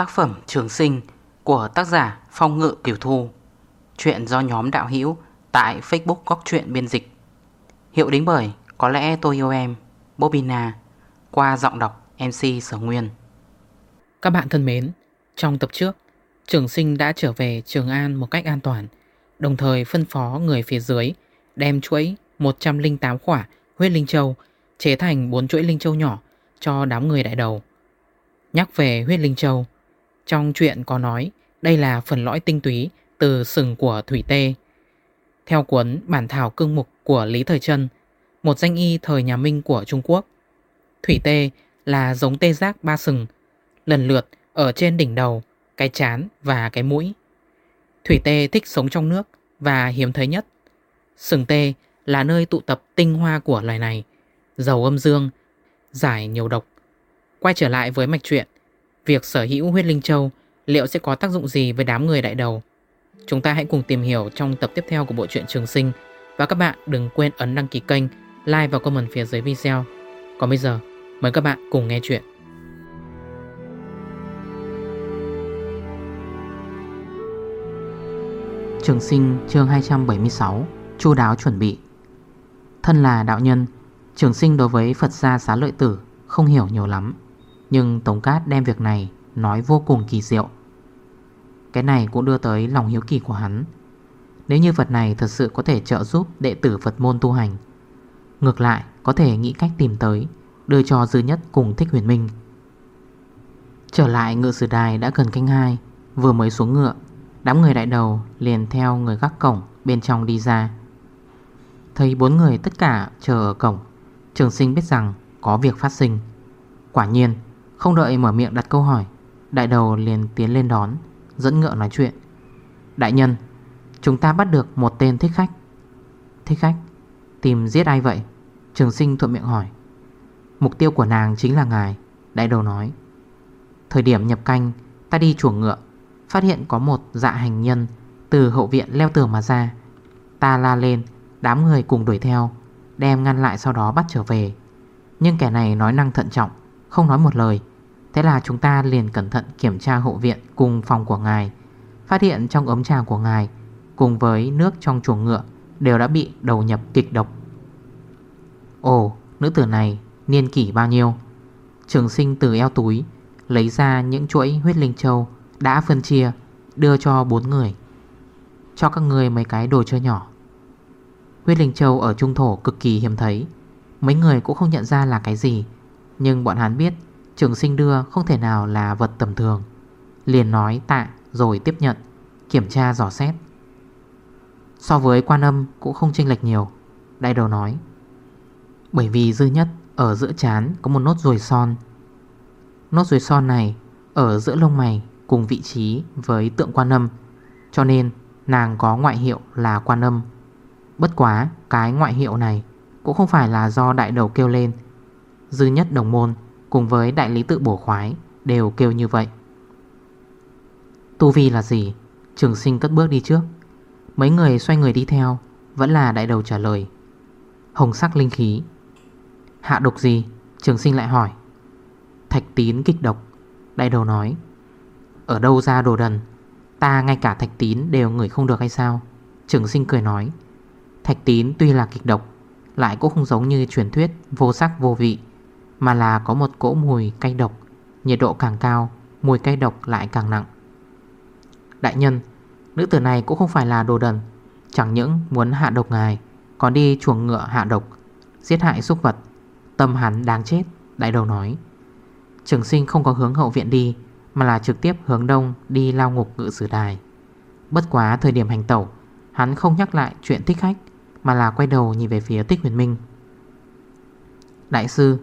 Tác phẩm Trường Sinh của tác giả Phong Ngự Kiều Thu. Chuyện do nhóm đạo hữu tại Facebook Góc Chuyện Biên Dịch. Hiệu đính bởi Có lẽ tôi yêu em Bobina Qua giọng đọc MC Sở Nguyên. Các bạn thân mến, Trong tập trước, Trường sinh đã trở về Trường An một cách an toàn, Đồng thời phân phó người phía dưới Đem chuỗi 108 khỏa huyết linh châu Chế thành 4 chuỗi linh châu nhỏ Cho đám người đại đầu. Nhắc về huyết linh châu trong chuyện có nói, Đây là phần lõi tinh túy Từ sừng của Thủy Tê. Theo cuốn bản thảo cương mục của Lý Thời Trân, Một danh y thời nhà Minh của Trung Quốc, Thủy Tê là giống tê giác ba sừng, Lần lượt ở trên đỉnh đầu, Cái chán và cái mũi. Thủy Tê thích sống trong nước Và hiếm thấy nhất. Sừng tê là nơi tụ tập tinh hoa của loài này, giàu âm dương, Giải nhiều độc. Quay trở lại với mạch truyện Việc sở hữu huyết linh châu, Liệu sẽ có tác dụng gì với đám người đại đầu? Chúng ta hãy cùng tìm hiểu trong tập tiếp theo của bộ truyện Trường Sinh. Và các bạn đừng quên ấn đăng ký kênh, Like và comment phía dưới video. Còn bây giờ, mời các bạn cùng nghe chuyện. Trường Sinh, chương 276 Chu đáo chuẩn bị. Thân là đạo nhân, Trường Sinh đối với Phật gia xá lợi tử Không hiểu nhiều lắm nhưng Tống Cát đem việc này nói vô cùng kỳ diệu. Cái này cũng đưa tới lòng hiếu kỳ của hắn. Nếu như Phật này thật sự có thể trợ giúp đệ tử Phật môn tu hành, Ngược lại có thể nghĩ cách tìm tới, Đưa cho Dư Nhất cùng Thích Huyền Minh. Trở lại ngựa sử đài đã gần canh hai, Vừa mới xuống ngựa, Đám người đại đầu liền theo người gác cổng bên trong đi ra. Thấy bốn người tất cả chờ ở cổng, Trường sinh biết rằng có việc phát sinh. Quả nhiên không đợi mở miệng đặt câu hỏi, Đại đầu liền tiến lên đón, Dẫn ngựa nói chuyện. Đại nhân, Chúng ta bắt được một tên thích khách. Thích khách? Tìm giết ai vậy? Trường sinh thuận miệng hỏi. Mục tiêu của nàng chính là ngài, Đại đầu nói. Thời điểm nhập canh, Ta đi chuồng ngựa, Phát hiện có một dạ hành nhân Từ hậu viện leo tường mà ra. Ta la lên, Đám người cùng đuổi theo, Đem ngăn lại sau đó bắt trở về. Nhưng kẻ này nói năng thận trọng, Không nói một lời. Thế là chúng ta liền cẩn thận kiểm tra hộ viện cùng phòng của ngài. Phát hiện trong ấm trà của ngài Cùng với nước trong chuồng ngựa Đều đã bị đầu nhập kịch độc. Ồ, nữ tử này niên kỷ bao nhiêu? Trường sinh từ eo túi Lấy ra những chuỗi huyết linh châu Đã phân chia Đưa cho bốn người. Cho các người mấy cái đồ chơi nhỏ. Huyết linh châu ở trung thổ cực kỳ hiếm thấy. Mấy người cũng không nhận ra là cái gì Nhưng bọn hắn biết Trường sinh đưa không thể nào là vật tầm thường. Liền nói tạ rồi tiếp nhận, Kiểm tra dò xét. So với quan âm cũng không chênh lệch nhiều. Đại đầu nói, Bởi vì dư nhất Ở giữa chán có một nốt ruồi son. Nốt ruồi son này Ở giữa lông mày Cùng vị trí với tượng quan âm, Cho nên nàng có ngoại hiệu là quan âm. Bất quá cái ngoại hiệu này Cũng không phải là do đại đầu kêu lên. Dư nhất đồng môn Cùng với đại lý tự bổ khoái, Đều kêu như vậy. Tu vi là gì? Trường sinh cất bước đi trước. Mấy người xoay người đi theo, Vẫn là đại đầu trả lời. Hồng sắc linh khí. Hạ độc gì? Trường sinh lại hỏi. Thạch tín kịch độc. Đại đầu nói. Ở đâu ra đồ đần? Ta ngay cả thạch tín đều ngửi không được hay sao? Trường sinh cười nói. Thạch tín tuy là kịch độc, Lại cũng không giống như truyền thuyết vô sắc vô vị mà là có một cỗ mùi cay độc, Nhiệt độ càng cao, Mùi cay độc lại càng nặng. Đại nhân, Nữ tử này cũng không phải là đồ đần, Chẳng những muốn hạ độc ngài, Còn đi chuồng ngựa hạ độc, Giết hại súc vật. Tâm hắn đáng chết, Đại đầu nói. Trường sinh không có hướng hậu viện đi, Mà là trực tiếp hướng đông đi lao ngục ngự sử đài. Bất quá thời điểm hành tẩu, Hắn không nhắc lại chuyện thích khách, Mà là quay đầu nhìn về phía tích huyền minh. Đại sư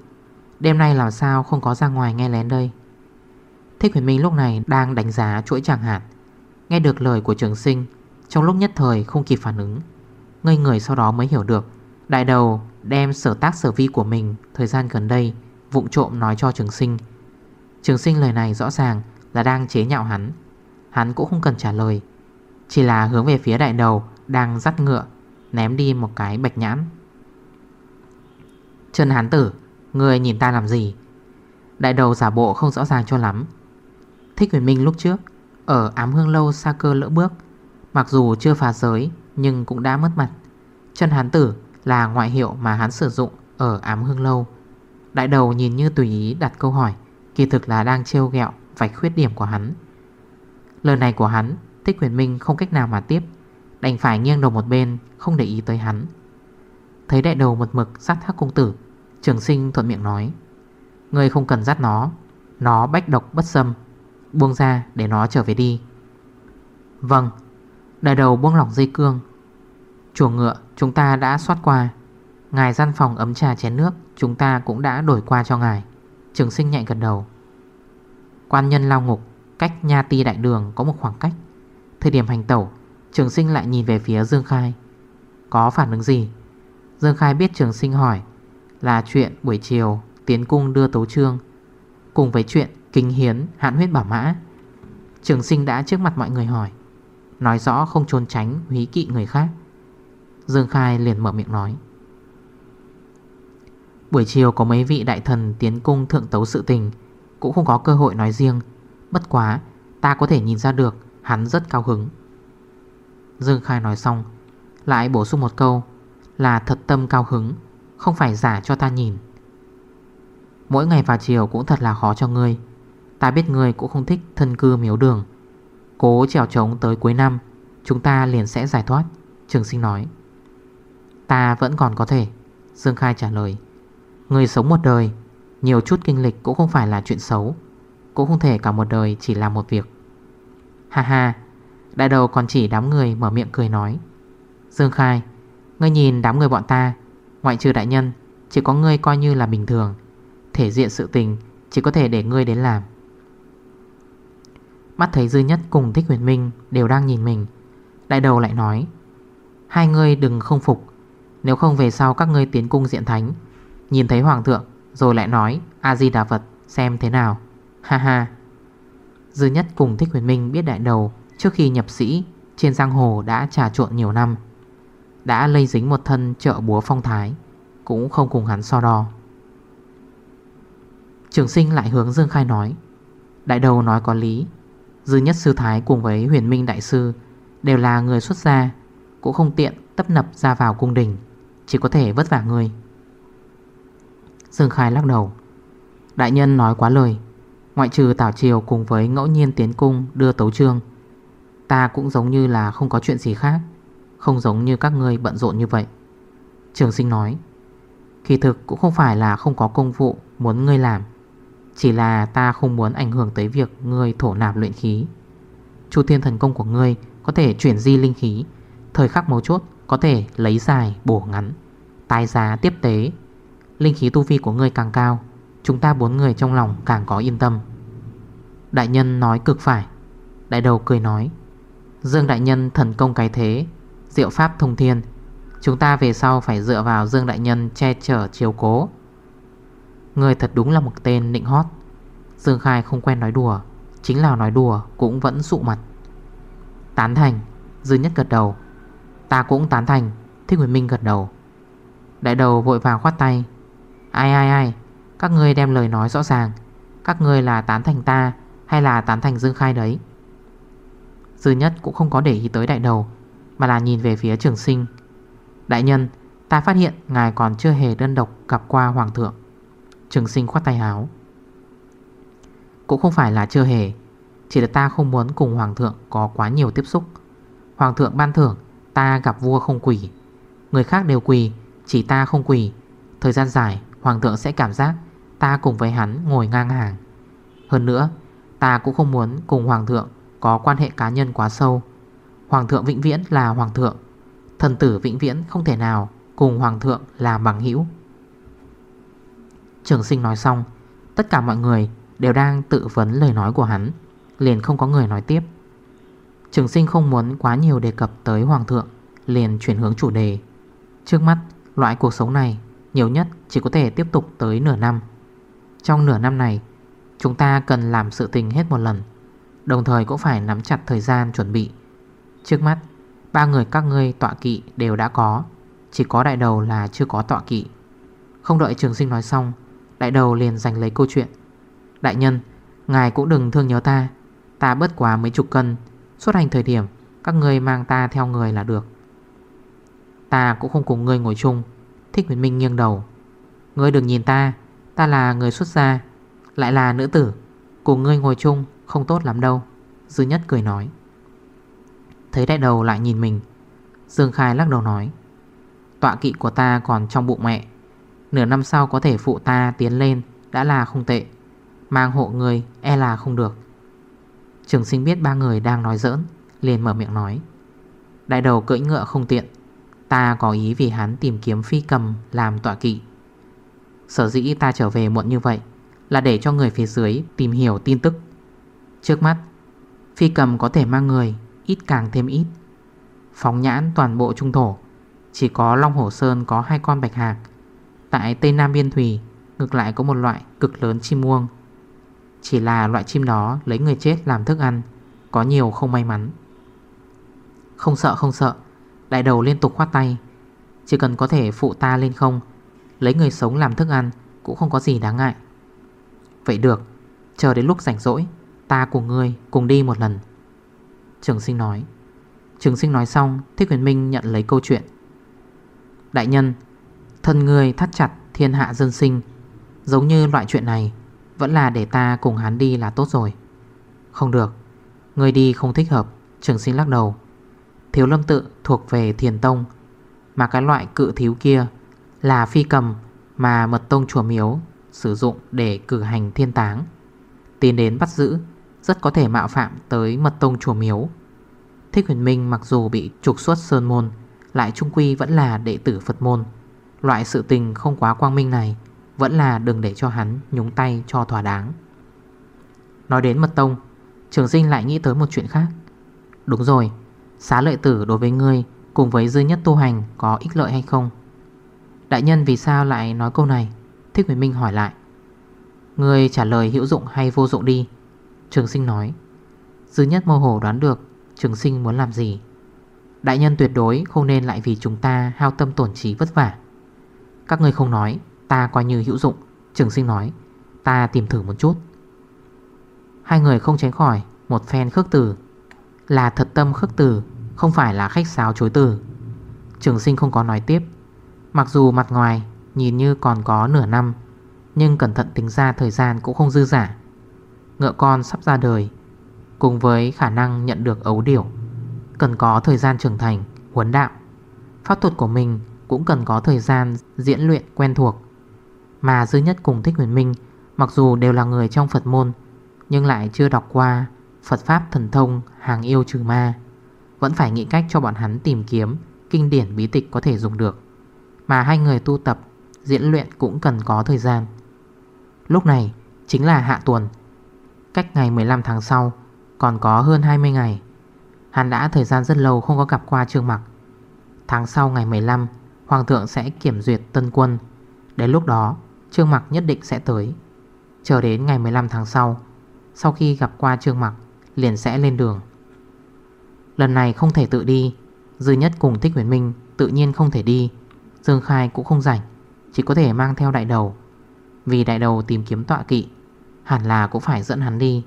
Đêm nay làm sao không có ra ngoài nghe lén đây? Thích huyền minh lúc này đang đánh giá chuỗi chẳng hạn. Nghe được lời của trường sinh, Trong lúc nhất thời không kịp phản ứng, Ngây người sau đó mới hiểu được. Đại đầu đem sở tác sở vi của mình Thời gian gần đây Vụng trộm nói cho trường sinh. Trường sinh lời này rõ ràng là đang chế nhạo hắn. Hắn cũng không cần trả lời, Chỉ là hướng về phía đại đầu Đang dắt ngựa Ném đi một cái bạch nhãn. Chân hán tử Người nhìn ta làm gì? Đại đầu giả bộ không rõ ràng cho lắm. Thích huyền minh lúc trước, Ở ám hương lâu xa cơ lỡ bước, Mặc dù chưa phá giới, Nhưng cũng đã mất mặt. Chân hán tử là ngoại hiệu mà hắn sử dụng Ở ám hương lâu. Đại đầu nhìn như tùy ý đặt câu hỏi, Kỳ thực là đang trêu ghẹo vạch khuyết điểm của hắn. Lời này của hắn, Thích huyền minh không cách nào mà tiếp, Đành phải nghiêng đầu một bên, Không để ý tới hắn. Thấy đại đầu một mực sát thác công tử Trường sinh thuận miệng nói. Ngươi không cần dắt nó. Nó bách độc bất xâm. Buông ra để nó trở về đi. Vâng. Đại đầu buông lỏng dây cương. Chuồng ngựa, chúng ta đã soát qua. Ngài gian phòng ấm trà chén nước, Chúng ta cũng đã đổi qua cho ngài. Trường sinh nhạy gần đầu. Quan nhân lao ngục, Cách nha ti đại đường có một khoảng cách. Thời điểm hành tẩu, Trường sinh lại nhìn về phía Dương Khai. Có phản ứng gì? Dương Khai biết trường sinh hỏi là chuyện buổi chiều Tiến cung đưa tấu trương Cùng với chuyện kinh hiến hạn huyết bảo mã, Trường sinh đã trước mặt mọi người hỏi, Nói rõ không trốn tránh húy kỵ người khác. Dương Khai liền mở miệng nói, Buổi chiều có mấy vị đại thần tiến cung thượng tấu sự tình, Cũng không có cơ hội nói riêng. Bất quá, ta có thể nhìn ra được, Hắn rất cao hứng. Dương Khai nói xong, Lại bổ sung một câu Là thật tâm cao hứng. Không phải giả cho ta nhìn. Mỗi ngày vào chiều cũng thật là khó cho ngươi. Ta biết ngươi cũng không thích thân cư miếu đường. Cố trèo trống tới cuối năm, Chúng ta liền sẽ giải thoát, Trường sinh nói. Ta vẫn còn có thể, Dương Khai trả lời. Người sống một đời, Nhiều chút kinh lịch cũng không phải là chuyện xấu, Cũng không thể cả một đời chỉ làm một việc. Ha ha, Đại đầu còn chỉ đám người mở miệng cười nói. Dương Khai, Ngươi nhìn đám người bọn ta Ngoại trừ đại nhân, Chỉ có ngươi coi như là bình thường. Thể diện sự tình, Chỉ có thể để ngươi đến làm. Mắt thấy Dư Nhất cùng Thích Huyền Minh Đều đang nhìn mình, Đại đầu lại nói, Hai ngươi đừng không phục. Nếu không về sau các ngươi tiến cung diện thánh. Nhìn thấy Hoàng thượng, Rồi lại nói A-di-đà Phật, xem thế nào. Ha ha. Dư Nhất cùng Thích Huyền Minh biết đại đầu Trước khi nhập sĩ, Trên giang hồ đã trà trộn nhiều năm. Đã lây dính một thân trợ búa phong thái, Cũng không cùng hắn so đo. Trường sinh lại hướng Dương Khai nói, Đại đầu nói có lý, Dư nhất sư thái cùng với huyền minh đại sư Đều là người xuất gia, Cũng không tiện tấp nập ra vào cung đình, Chỉ có thể vất vả người. Dương Khai lắc đầu, Đại nhân nói quá lời, Ngoại trừ Tảo Triều cùng với ngẫu nhiên tiến cung đưa tấu trương Ta cũng giống như là không có chuyện gì khác. Không giống như các ngươi bận rộn như vậy. Trường sinh nói, Kỳ thực cũng không phải là không có công vụ muốn ngươi làm, Chỉ là ta không muốn ảnh hưởng tới việc ngươi thổ nạp luyện khí. Chu thiên thần công của ngươi có thể chuyển di linh khí, Thời khắc mấu chốt có thể lấy dài bổ ngắn Tài giá tiếp tế. Linh khí tu vi của ngươi càng cao, Chúng ta bốn người trong lòng càng có yên tâm. Đại nhân nói cực phải. Đại đầu cười nói, Dương Đại Nhân thần công cái thế Diệu Pháp thông thiên. Chúng ta về sau phải dựa vào Dương Đại Nhân Che chở chiều cố. Người thật đúng là một tên nịnh hót. Dương Khai không quen nói đùa, Chính là nói đùa cũng vẫn sụ mặt. Tán thành, Dư nhất gật đầu. Ta cũng tán thành, Thích Nguyễn Minh gật đầu. Đại đầu vội vàng khoát tay. Ai ai ai, Các ngươi đem lời nói rõ ràng. Các ngươi là tán thành ta Hay là tán thành Dương Khai đấy? Dư nhất cũng không có để ý tới đại đầu. Mà là nhìn về phía trường sinh. Đại nhân, Ta phát hiện ngài còn chưa hề đơn độc gặp qua hoàng thượng. Trường sinh khoát tay áo. Cũng không phải là chưa hề, Chỉ là ta không muốn cùng hoàng thượng có quá nhiều tiếp xúc. Hoàng thượng ban thưởng, Ta gặp vua không quỷ Người khác đều quỳ, Chỉ ta không quỳ. Thời gian dài, Hoàng thượng sẽ cảm giác Ta cùng với hắn ngồi ngang hàng. Hơn nữa, Ta cũng không muốn cùng Hoàng thượng có quan hệ cá nhân quá sâu. Hoàng thượng vĩnh viễn là hoàng thượng. Thần tử vĩnh viễn không thể nào Cùng hoàng thượng là bằng hữu. Trường sinh nói xong, Tất cả mọi người đều đang tự vấn lời nói của hắn, Liền không có người nói tiếp. Trường sinh không muốn quá nhiều đề cập tới hoàng thượng, Liền chuyển hướng chủ đề. Trước mắt, loại cuộc sống này Nhiều nhất chỉ có thể tiếp tục tới nửa năm. Trong nửa năm này, Chúng ta cần làm sự tình hết một lần, Đồng thời cũng phải nắm chặt thời gian chuẩn bị Trước mắt, Ba người các ngươi tọa kỵ đều đã có, Chỉ có đại đầu là chưa có tọa kỵ. Không đợi trường sinh nói xong, Đại đầu liền giành lấy câu chuyện. Đại nhân, Ngài cũng đừng thương nhớ ta Ta bớt quá mấy chục cân Suốt hành thời điểm, Các ngươi mang ta theo người là được. Ta cũng không cùng ngươi ngồi chung, Thích Nguyễn Minh nghiêng đầu. Ngươi đừng nhìn ta Ta là người xuất gia, Lại là nữ tử, Cùng ngươi ngồi chung không tốt lắm đâu, Dư nhất cười nói. Thấy đại đầu lại nhìn mình. Dương Khai lắc đầu nói, Tọa kỵ của ta còn trong bụng mẹ. Nửa năm sau có thể phụ ta tiến lên Đã là không tệ. Mang hộ người e là không được. Trường sinh biết ba người đang nói giỡn, Liền mở miệng nói, Đại đầu cưỡi ngựa không tiện. Ta có ý vì hắn tìm kiếm phi cầm làm tọa kỵ. Sở dĩ ta trở về muộn như vậy Là để cho người phía dưới tìm hiểu tin tức. Trước mắt, Phi cầm có thể mang người Ít càng thêm ít. Phóng nhãn toàn bộ trung thổ, Chỉ có Long Hổ Sơn có hai con bạch hạc. Tại Tây Nam Biên Thủy, Ngược lại có một loại cực lớn chim muông. Chỉ là loại chim đó Lấy người chết làm thức ăn, Có nhiều không may mắn. Không sợ không sợ, Đại đầu liên tục khoát tay. Chỉ cần có thể phụ ta lên không, Lấy người sống làm thức ăn Cũng không có gì đáng ngại. Vậy được, Chờ đến lúc rảnh rỗi, Ta cùng ngươi cùng đi một lần. Trường sinh nói. Trường sinh nói xong Thích huyền minh nhận lấy câu chuyện. Đại nhân, Thân người thắt chặt thiên hạ dân sinh, Giống như loại chuyện này, Vẫn là để ta cùng hắn đi là tốt rồi. Không được người đi không thích hợp, Trường sinh lắc đầu. Thiếu lâm tự thuộc về thiền tông, Mà cái loại cự thiếu kia Là phi cầm Mà mật tông chùa miếu Sử dụng để cử hành thiên táng, Tiến đến bắt giữ rất có thể mạo phạm tới mật tông chùa miếu. Thích huyền minh mặc dù bị trục xuất sơn môn, Lại trung quy vẫn là đệ tử Phật môn. Loại sự tình không quá quang minh này Vẫn là đừng để cho hắn nhúng tay cho thỏa đáng. Nói đến mật tông, Trường sinh lại nghĩ tới một chuyện khác. Đúng rồi, Xá lợi tử đối với ngươi Cùng với dư nhất tu hành có ích lợi hay không? Đại nhân vì sao lại nói câu này? Thích Huyền Minh hỏi lại. Ngươi trả lời hữu dụng hay vô dụng đi. Trường sinh nói. Dư nhất mơ hồ đoán được Trường sinh muốn làm gì. Đại nhân tuyệt đối không nên lại vì chúng ta Hao tâm tổn trí vất vả. Các ngươi không nói, Ta coi như hữu dụng. Trường sinh nói, Ta tìm thử một chút. Hai người không tránh khỏi, Một phen khước từ. Là thật tâm khước từ, Không phải là khách sáo chối từ. Trường sinh không có nói tiếp. Mặc dù mặt ngoài nhìn như còn có nửa năm, Nhưng cẩn thận tính ra thời gian cũng không dư giả Ngựa con sắp ra đời Cùng với khả năng nhận được ấu điểu Cần có thời gian trưởng thành, huấn đạo. Pháp thuật của mình cũng cần có thời gian diễn luyện quen thuộc. Mà dư nhất cùng Thích Huyền Minh Mặc dù đều là người trong Phật môn Nhưng lại chưa đọc qua Phật Pháp thần thông hàng yêu trừ ma Vẫn phải nghĩ cách cho bọn hắn tìm kiếm Kinh điển bí tịch có thể dùng được. Mà hai người tu tập Diễn luyện cũng cần có thời gian. Lúc này chính là hạ tuần Cách ngày 15 tháng sau, Còn có hơn 20 ngày. Hắn đã thời gian rất lâu không có gặp qua Trương Mặc. Tháng sau ngày 15 Hoàng thượng sẽ kiểm duyệt tân quân. Đến lúc đó, Trương Mặc nhất định sẽ tới. Chờ đến ngày 15 tháng sau Sau khi gặp qua Trương Mặc, Liền sẽ lên đường. Lần này không thể tự đi. Dư nhất cùng Thích Huyền Minh tự nhiên không thể đi. Dương Khai cũng không rảnh, Chỉ có thể mang theo đại đầu. Vì đại đầu tìm kiếm tọa kỵ. Hẳn là cũng phải dẫn hắn đi.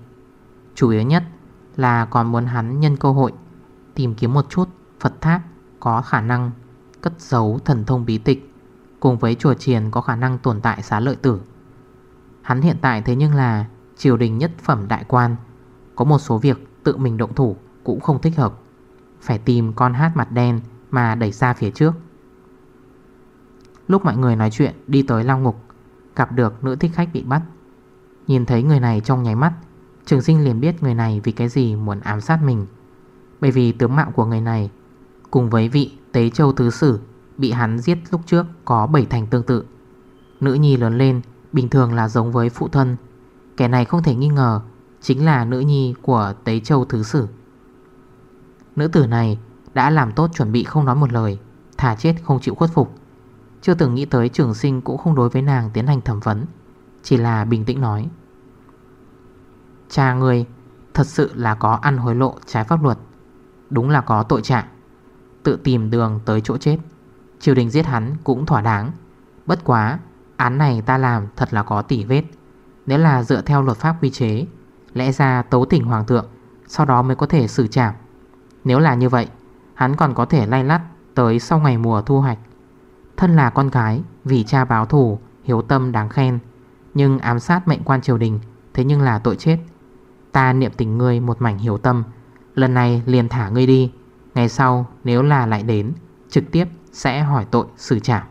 Chủ yếu nhất là còn muốn hắn nhân cơ hội Tìm kiếm một chút Phật tháp có khả năng Cất giấu thần thông bí tịch, Cùng với chùa triền có khả năng tồn tại xá lợi tử. Hắn hiện tại thế nhưng là Triều đình nhất phẩm đại quan, Có một số việc tự mình động thủ Cũng không thích hợp. Phải tìm con hát mặt đen Mà đẩy ra phía trước. Lúc mọi người nói chuyện đi tới lao ngục, Gặp được nữ thích khách bị bắt. Nhìn thấy người này trong nháy mắt, Trường sinh liền biết người này vì cái gì muốn ám sát mình. Bởi vì tướng mạo của người này, Cùng với vị Tế Châu Thứ Sử Bị hắn giết lúc trước có bảy thành tương tự. Nữ nhi lớn lên Bình thường là giống với phụ thân. Kẻ này không thể nghi ngờ Chính là nữ nhi của Tế Châu Thứ Sử. Nữ tử này Đã làm tốt chuẩn bị không nói một lời Thả chết không chịu khuất phục. Chưa từng nghĩ tới trường sinh cũng không đối với nàng tiến hành thẩm vấn, Chỉ là bình tĩnh nói. Cha người thật sự là có ăn hối lộ trái pháp luật. Đúng là có tội trạng. Tự tìm đường tới chỗ chết. Triều đình giết hắn cũng thỏa đáng. Bất quá, Án này ta làm thật là có tỉ vết. Nếu là dựa theo luật pháp quy chế, Lẽ ra tấu tỉnh hoàng thượng, Sau đó mới có thể xử trảm. Nếu là như vậy, Hắn còn có thể lay lắt tới sau ngày mùa thu hoạch. Thân là con gái, Vì cha báo thù, Hiếu tâm đáng khen, Nhưng ám sát mệnh quan triều đình, Thế nhưng là tội chết. Ta niệm tình ngươi một mảnh hiểu tâm. Lần này liền thả ngươi đi. Ngày sau, nếu là lại đến, Trực tiếp sẽ hỏi tội xử trảm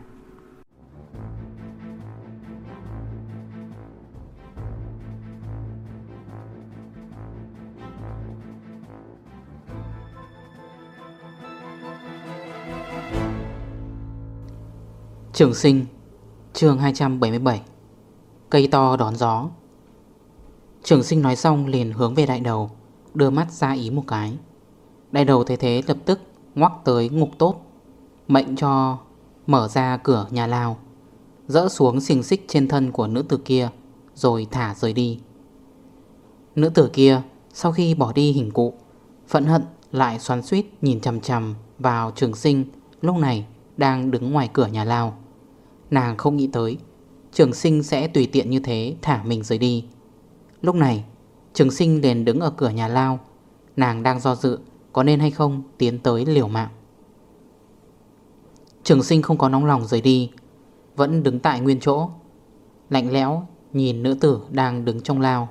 Trường sinh, chương 277 Cây to đón gió. Trường sinh nói xong liền hướng về đại đầu, Đưa mắt ra ý một cái. Đại đầu thấy thế lập tức ngoắc tới ngục tốt, Mệnh cho mở ra cửa nhà lao Dỡ xuống xiềng xích trên thân của nữ tử kia, Rồi thả rời đi. Nữ tử kia sau khi bỏ đi hình cụ Phận hận lại xoắn suýt nhìn chầm chầm vào trường sinh, Lúc này đang đứng ngoài cửa nhà lao Nàng không nghĩ tới Trường sinh sẽ tùy tiện như thế thả mình rời đi. Lúc này, Trường sinh liền đứng ở cửa nhà lao. Nàng đang do dự, Có nên hay không tiến tới liều mạng. Trường sinh không có nóng lòng rời đi, Vẫn đứng tại nguyên chỗ, Lạnh lẽo Nhìn nữ tử đang đứng trong lao.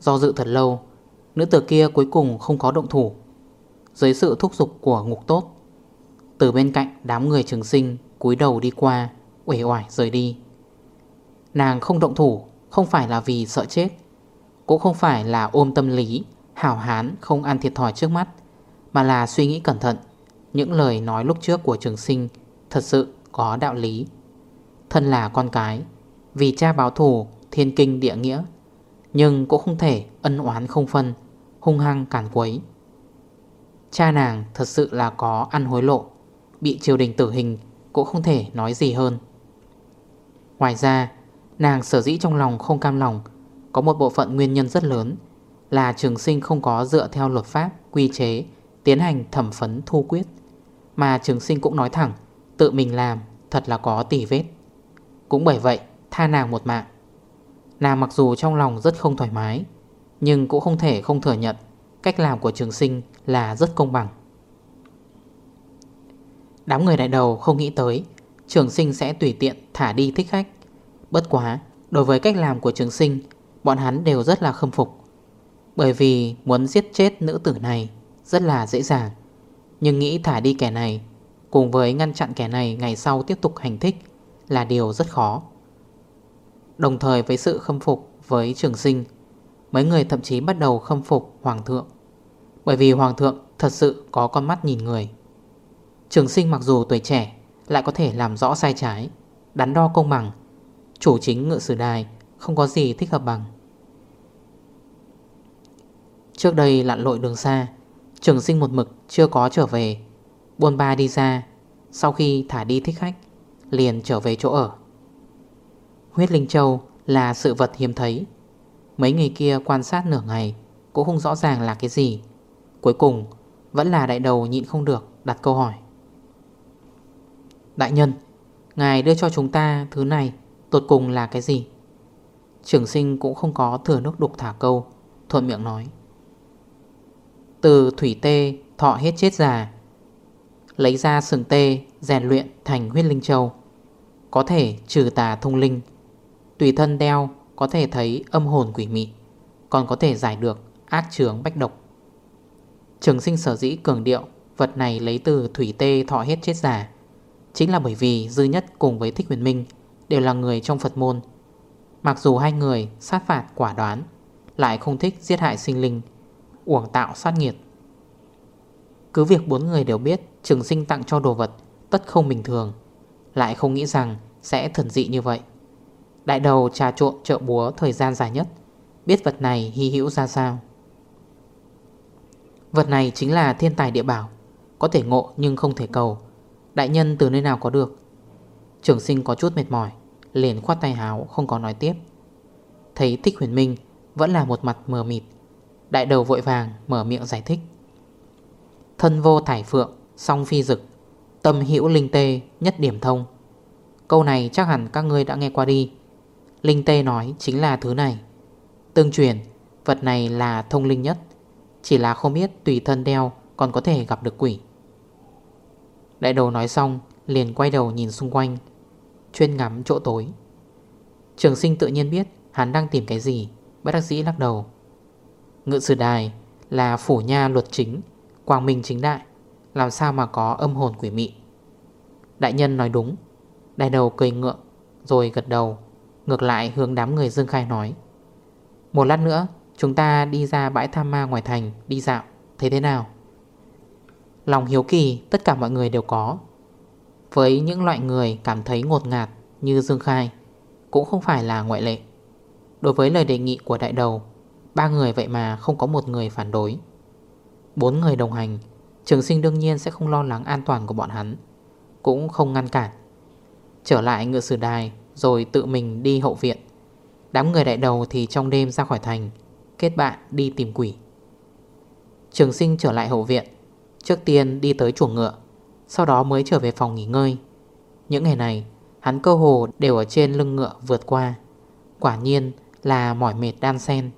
Do dự thật lâu, Nữ tử kia cuối cùng không có động thủ. Dưới sự thúc giục của ngục tốt, Từ bên cạnh đám người trường sinh cúi đầu đi qua, Uể oải rời đi. Nàng không động thủ không phải là vì sợ chết, Cũng không phải là ôm tâm lý, Hảo hán, không ăn thiệt thòi trước mắt, Mà là suy nghĩ cẩn thận. Những lời nói lúc trước của trường sinh Thật sự có đạo lý. Thân là con cái, Vì cha báo thù, thiên kinh địa nghĩa, Nhưng cũng không thể ân oán không phân, Hung hăng cản quấy. Cha nàng thật sự là có ăn hối lộ, Bị triều đình tử hình Cũng không thể nói gì hơn. Ngoài ra Nàng sở dĩ trong lòng không cam lòng, Có một bộ phận nguyên nhân rất lớn Là trường sinh không có dựa theo luật pháp, Quy chế, Tiến hành thẩm phấn thu quyết. Mà trường sinh cũng nói thẳng, Tự mình làm thật là có tỉ vết. Cũng bởi vậy, tha nàng một mạng. Nàng mặc dù trong lòng rất không thoải mái, Nhưng cũng không thể không thừa nhận Cách làm của trường sinh là rất công bằng. Đám người đại đầu không nghĩ tới, Trường sinh sẽ tùy tiện thả đi thích khách. Bất quá, Đối với cách làm của trường sinh, Bọn hắn đều rất là khâm phục. Bởi vì muốn giết chết nữ tử này Rất là dễ dàng. Nhưng nghĩ thả đi kẻ này, Cùng với ngăn chặn kẻ này ngày sau tiếp tục hành thích Là điều rất khó. Đồng thời với sự khâm phục với trường sinh, Mấy người thậm chí bắt đầu khâm phục hoàng thượng. Bởi vì hoàng thượng thật sự có con mắt nhìn người. Trường sinh mặc dù tuổi trẻ, Lại có thể làm rõ sai trái, Đắn đo công bằng Chủ chính ngự sử đài, Không có gì thích hợp bằng. Trước đây lặn lội đường xa, Trường sinh một mực chưa có trở về. Buôn ba đi ra Sau khi thả đi thích khách, Liền trở về chỗ ở. Huyết Linh Châu là sự vật hiếm thấy. Mấy người kia quan sát nửa ngày, Cũng không rõ ràng là cái gì. Cuối cùng, vẫn là đại đầu nhịn không được Đặt câu hỏi. Đại nhân, Ngài đưa cho chúng ta thứ này. Tột cùng là cái gì? Trường sinh cũng không có thừa nước đục thả câu, Thuận miệng nói. Từ thủy tê, thọ hết chết già. Lấy ra sừng tê, rèn luyện thành huyết linh châu. Có thể trừ tà thông linh. Tùy thân đeo, có thể thấy âm hồn quỷ mị. Còn có thể giải được ác chướng bách độc. Trường sinh sở dĩ cường điệu, Vật này lấy từ thủy tê thọ hết chết già. Chính là bởi vì Dư Nhất cùng với Thích Huyền Minh Đều là người trong Phật môn. Mặc dù hai người sát phạt quả đoán, Lại không thích giết hại sinh linh, Uổng tạo sát nghiệt. Cứ việc bốn người đều biết Trường sinh tặng cho đồ vật Tất không bình thường, Lại không nghĩ rằng sẽ thần dị như vậy. Đại đầu trà trộn chợ búa thời gian dài nhất, Biết vật này hy hữu ra sao. Vật này chính là thiên tài địa bảo, Có thể ngộ nhưng không thể cầu. Đại nhân từ nơi nào có được? Trường sinh có chút mệt mỏi, Liền khoát tay háo, không có nói tiếp. Thấy thích huyền minh Vẫn là một mặt mờ mịt, Đại đầu vội vàng mở miệng giải thích. Thân vô thải phượng, Song phi dực, Tâm hữu linh tê nhất điểm thông. Câu này chắc hẳn các ngươi đã nghe qua đi. Linh tê nói chính là thứ này. Tương truyền, Vật này là thông linh nhất, Chỉ là không biết tùy thân đeo Còn có thể gặp được quỷ. Đại đầu nói xong, Liền quay đầu nhìn xung quanh. Chuyên ngắm chỗ tối. Trường sinh tự nhiên biết hắn đang tìm cái gì, Bất đắc dĩ lắc đầu. Ngự sử đài là phủ nha luật chính, Quang minh chính đại, Làm sao mà có âm hồn quỷ mị? Đại nhân nói đúng. Đại đầu cười ngượng, Rồi gật đầu, Ngược lại hướng đám người Dương Khai nói. Một lát nữa, chúng ta đi ra bãi tham ma ngoài thành, Đi dạo. Thấy thế nào? Lòng hiếu kỳ, tất cả mọi người đều có. Với những loại người cảm thấy ngột ngạt Như Dương Khai, Cũng không phải là ngoại lệ. Đối với lời đề nghị của đại đầu, Ba người vậy mà không có một người phản đối. Bốn người đồng hành, Trường sinh đương nhiên sẽ không lo lắng an toàn của bọn hắn, Cũng không ngăn cản. Trở lại ngựa sử đài Rồi tự mình đi hậu viện. Đám người đại đầu thì trong đêm ra khỏi thành, Kết bạn đi tìm quỷ. Trường sinh trở lại hậu viện, Trước tiên đi tới chuồng ngựa. Sau đó mới trở về phòng nghỉ ngơi. Những ngày này, Hắn cơ hồ đều ở trên lưng ngựa vượt qua. Quả nhiên là mỏi mệt đan sen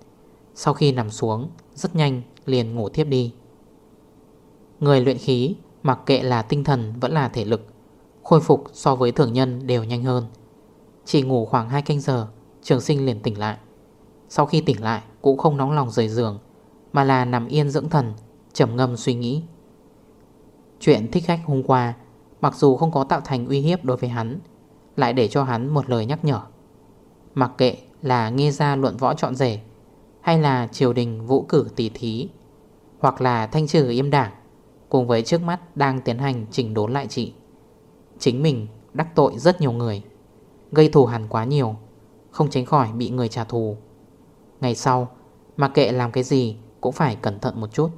Sau khi nằm xuống, Rất nhanh liền ngủ thiếp đi. Người luyện khí, Mặc kệ là tinh thần vẫn là thể lực, Khôi phục so với thường nhân đều nhanh hơn. Chỉ ngủ khoảng 2 canh giờ, Trường sinh liền tỉnh lại. Sau khi tỉnh lại, cũng không nóng lòng rời giường, Mà là nằm yên dưỡng thần, trầm ngâm suy nghĩ. Chuyện thích khách hôm qua, Mặc dù không có tạo thành uy hiếp đối với hắn, Lại để cho hắn một lời nhắc nhở. Mặc kệ là nghe ra luận võ trọn rể, Hay là triều đình vũ cử tỷ thí, Hoặc là thanh trừ im đảng, Cùng với trước mắt đang tiến hành chỉnh đốn lại trị, Chính mình đắc tội rất nhiều người, Gây thù hẳn quá nhiều, Không tránh khỏi bị người trả thù. Ngày sau, mặc kệ làm cái gì Cũng phải cẩn thận một chút.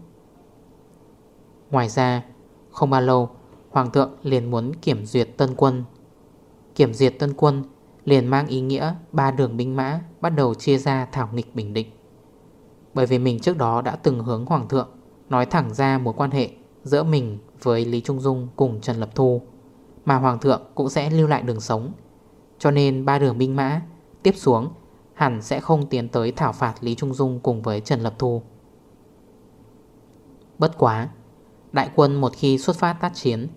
Ngoài ra không bao lâu, Hoàng thượng liền muốn kiểm duyệt tân quân. Kiểm duyệt tân quân Liền mang ý nghĩa Ba đường binh mã Bắt đầu chia ra thảo nghịch bình định. Bởi vì mình trước đó đã từng hướng Hoàng thượng, Nói thẳng ra mối quan hệ Giữa mình với Lý Trung Dung cùng Trần Lập Thu, Mà Hoàng thượng cũng sẽ lưu lại đường sống. Cho nên ba đường binh mã Tiếp xuống Hẳn sẽ không tiến tới thảo phạt Lý Trung Dung cùng với Trần Lập Thu. Bất quá Đại quân một khi xuất phát tác chiến,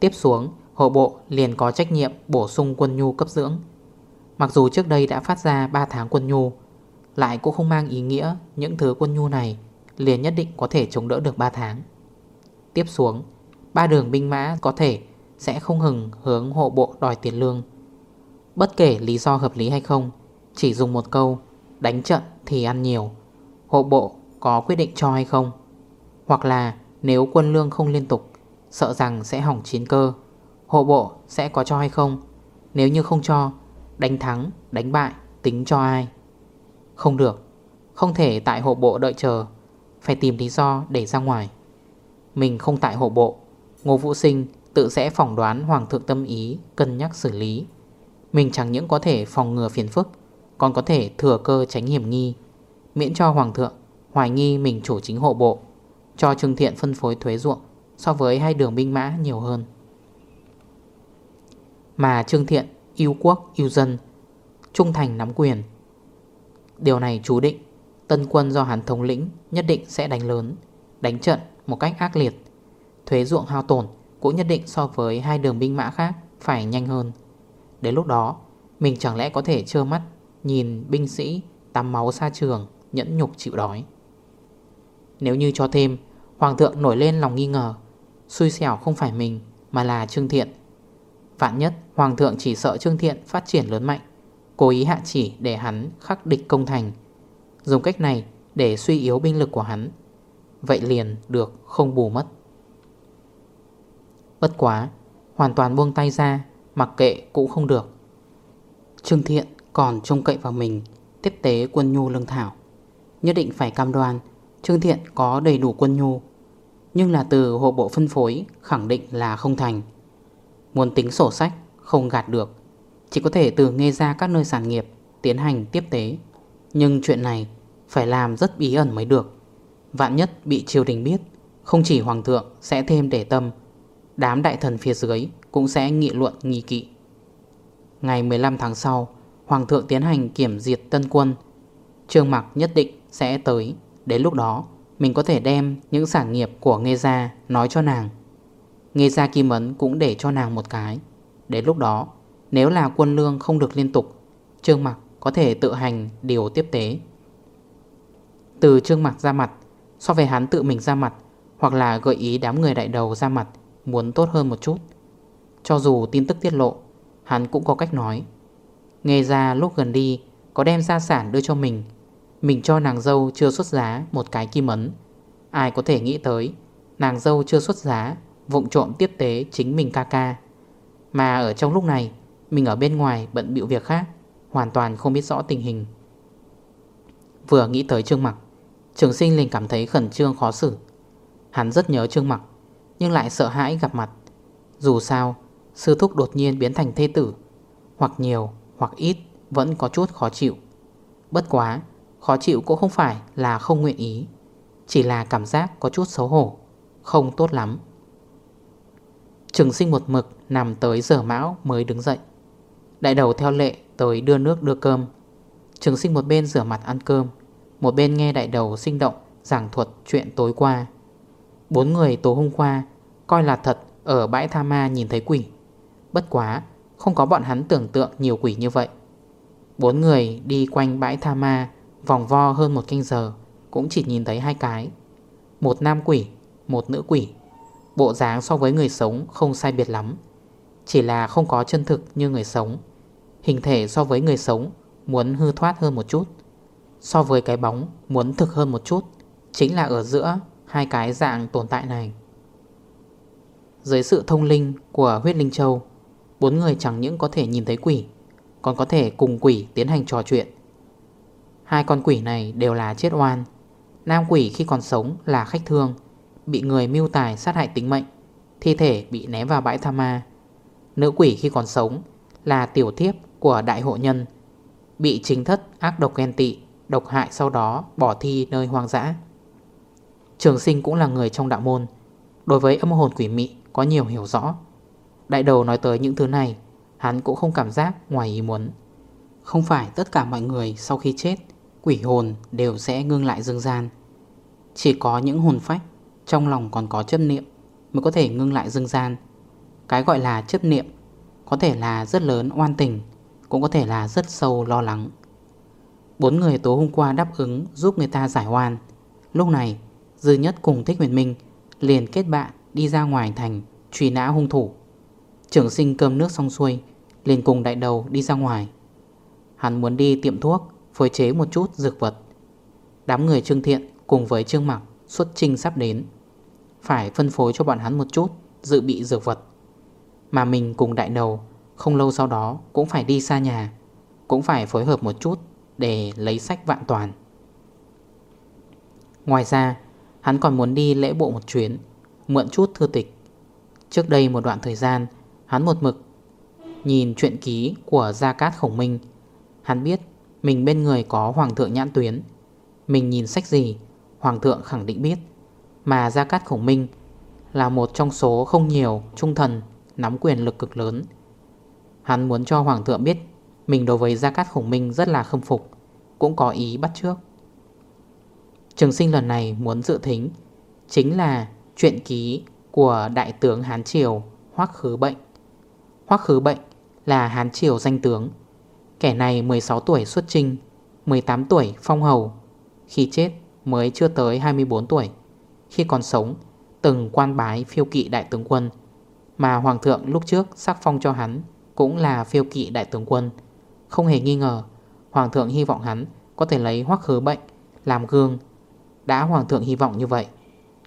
Tiếp xuống Hộ bộ liền có trách nhiệm bổ sung quân nhu cấp dưỡng. Mặc dù trước đây đã phát ra 3 tháng quân nhu, Lại cũng không mang ý nghĩa Những thứ quân nhu này Liền nhất định có thể chống đỡ được 3 tháng. Tiếp xuống, Ba đường binh mã có thể Sẽ không hừng hướng hộ bộ đòi tiền lương. Bất kể lý do hợp lý hay không, Chỉ dùng một câu, Đánh trận thì ăn nhiều, Hộ bộ có quyết định cho hay không? Hoặc là nếu quân lương không liên tục Sợ rằng sẽ hỏng chiến cơ. Hộ bộ sẽ có cho hay không? Nếu như không cho Đánh thắng, đánh bại, tính cho ai? Không được. Không thể tại hộ bộ đợi chờ. Phải tìm lý do để ra ngoài. Mình không tại hộ bộ. Ngô Vũ Sinh tự sẽ phỏng đoán Hoàng thượng tâm ý Cân nhắc xử lý. Mình chẳng những có thể phòng ngừa phiền phức Còn có thể thừa cơ tránh hiểm nghi. Miễn cho Hoàng thượng Hoài nghi mình chủ chính hộ bộ. Cho Trương Thiện phân phối thuế ruộng So với hai đường binh mã nhiều hơn. Mà Trương Thiện yêu quốc, yêu dân Trung thành nắm quyền. Điều này chú định Tân quân do hắn thống lĩnh nhất định sẽ đánh lớn Đánh trận một cách ác liệt. Thuế ruộng hao tổn cũng nhất định so với hai đường binh mã khác phải nhanh hơn. Đến lúc đó Mình chẳng lẽ có thể trơ mắt Nhìn binh sĩ tắm máu xa trường Nhẫn nhục chịu đói? Nếu như cho thêm Hoàng thượng nổi lên lòng nghi ngờ. Xui xẻo không phải mình, Mà là Trương Thiện. Vạn nhất Hoàng thượng chỉ sợ Trương Thiện phát triển lớn mạnh, Cố ý hạ chỉ để hắn khắc địch công thành, Dùng cách này để suy yếu binh lực của hắn, Vậy liền được không bù mất. Bất quá, Hoàn toàn buông tay ra, Mặc kệ cũng không được. Trương Thiện còn trông cậy vào mình, Tiếp tế quân nhu lương thảo. Nhất định phải cam đoan, Trương Thiện có đầy đủ quân nhu nhưng là từ hộ bộ phân phối Khẳng định là không thành. Muốn tính sổ sách, không gạt được. Chỉ có thể từ nghe ra các nơi sản nghiệp, Tiến hành tiếp tế. Nhưng chuyện này phải làm rất bí ẩn mới được. Vạn nhất bị triều đình biết, Không chỉ hoàng thượng sẽ thêm để tâm, Đám đại thần phía dưới Cũng sẽ nghị luận, nghi kỵ. Ngày 15 tháng sau, Hoàng thượng tiến hành kiểm diệt tân quân. Trương mặc nhất định sẽ tới. Đến lúc đó mình có thể đem những sản nghiệp của Nghê Gia nói cho nàng. Nghê Gia Kim Ấn cũng để cho nàng một cái. Đến lúc đó, Nếu là quân lương không được liên tục, Trương Mặc có thể tự hành điều tiếp tế. Từ Trương Mặc ra mặt, So về hắn tự mình ra mặt, Hoặc là gợi ý đám người đại đầu ra mặt, Muốn tốt hơn một chút. Cho dù tin tức tiết lộ, Hắn cũng có cách nói. Nghe ra lúc gần đi Có đem gia sản đưa cho mình mình cho nàng dâu chưa xuất giá một cái kim ấn. Ai có thể nghĩ tới, Nàng dâu chưa xuất giá, Vụng trộm tiếp tế chính mình ca ca. Mà ở trong lúc này, Mình ở bên ngoài bận bịu việc khác, Hoàn toàn không biết rõ tình hình. Vừa nghĩ tới Trương Mặc, Trường sinh liền cảm thấy khẩn trương khó xử. Hắn rất nhớ Trương Mặc, Nhưng lại sợ hãi gặp mặt. Dù sao, Sư thúc đột nhiên biến thành thê tử, Hoặc nhiều hoặc ít Vẫn có chút khó chịu. Bất quá Khó chịu cũng không phải là không nguyện ý, Chỉ là cảm giác có chút xấu hổ, Không tốt lắm. Trường sinh một mực nằm tới giờ mão mới đứng dậy. Đại đầu theo lệ tới đưa nước đưa cơm. Trường sinh một bên rửa mặt ăn cơm, Một bên nghe đại đầu sinh động Giảng thuật chuyện tối qua. Bốn người tối hôm qua Coi là thật ở bãi tha ma nhìn thấy quỷ. Bất quá, Không có bọn hắn tưởng tượng nhiều quỷ như vậy. Bốn người đi quanh bãi tha ma Vòng vo hơn một canh giờ Cũng chỉ nhìn thấy hai cái. Một nam quỷ, một nữ quỷ. Bộ dáng so với người sống không sai biệt lắm. Chỉ là không có chân thực như người sống. Hình thể so với người sống Muốn hư thoát hơn một chút. So với cái bóng muốn thực hơn một chút. Chính là ở giữa hai cái dạng tồn tại này. Dưới sự thông linh của huyết linh châu Bốn người chẳng những có thể nhìn thấy quỷ Còn có thể cùng quỷ tiến hành trò chuyện. Hai con quỷ này đều là chết oan. Nam quỷ khi còn sống là khách thương, Bị người mưu tài sát hại tính mệnh, Thi thể bị ném vào bãi tham ma. Nữ quỷ khi còn sống Là tiểu thiếp của đại hộ nhân, Bị chính thất ác độc ghen tị, Độc hại sau đó bỏ thi nơi hoang dã. Trường sinh cũng là người trong đạo môn, Đối với âm hồn quỷ mị có nhiều hiểu rõ. Đại đầu nói tới những thứ này, Hắn cũng không cảm giác ngoài ý muốn. Không phải tất cả mọi người sau khi chết Quỷ hồn đều sẽ ngưng lại dương gian. Chỉ có những hồn phách Trong lòng còn có chấp niệm Mới có thể ngưng lại dương gian. Cái gọi là chấp niệm Có thể là rất lớn, oan tình, Cũng có thể là rất sâu, lo lắng. Bốn người tối hôm qua đáp ứng Giúp người ta giải oan. Lúc này, Dư nhất cùng Thích Huyền Minh Liền kết bạn đi ra ngoài thành Truy nã hung thủ. Trưởng sinh cơm nước xong xuôi, Liền cùng đại đầu đi ra ngoài. Hắn muốn đi tiệm thuốc Phối chế một chút dược vật. Đám người Trương Thiện cùng với Trương Mặc Xuất trinh sắp đến. Phải phân phối cho bọn hắn một chút, Dự bị dược vật. Mà mình cùng đại đầu, Không lâu sau đó cũng phải đi xa nhà, Cũng phải phối hợp một chút Để lấy sách vạn toàn. Ngoài ra, Hắn còn muốn đi lễ bộ một chuyến, Mượn chút thư tịch. Trước đây một đoạn thời gian, Hắn một mực Nhìn chuyện ký của Gia Cát Khổng Minh. Hắn biết mình bên người có Hoàng thượng nhãn tuyến. Mình nhìn sách gì? Hoàng thượng khẳng định biết. Mà Gia Cát Khổng Minh Là một trong số không nhiều trung thần Nắm quyền lực cực lớn. Hắn muốn cho Hoàng thượng biết, Mình đối với Gia Cát Khổng Minh rất là khâm phục, Cũng có ý bắt trước. Trường sinh lần này muốn dự thính Chính là chuyện ký của Đại tướng Hán Triều Hoác Khứ Bệnh. Hoác Khứ Bệnh là Hán Triều danh tướng. Kẻ này 16 tuổi xuất trinh 18 tuổi phong hầu. Khi chết mới chưa tới 24 tuổi. Khi còn sống, Từng quan bái phiêu kỵ đại tướng quân. Mà Hoàng thượng lúc trước sắc phong cho hắn Cũng là phiêu kỵ đại tướng quân. Không hề nghi ngờ, Hoàng thượng hy vọng hắn có thể lấy hoắc khứ bệnh Làm gương. Đã Hoàng thượng hy vọng như vậy,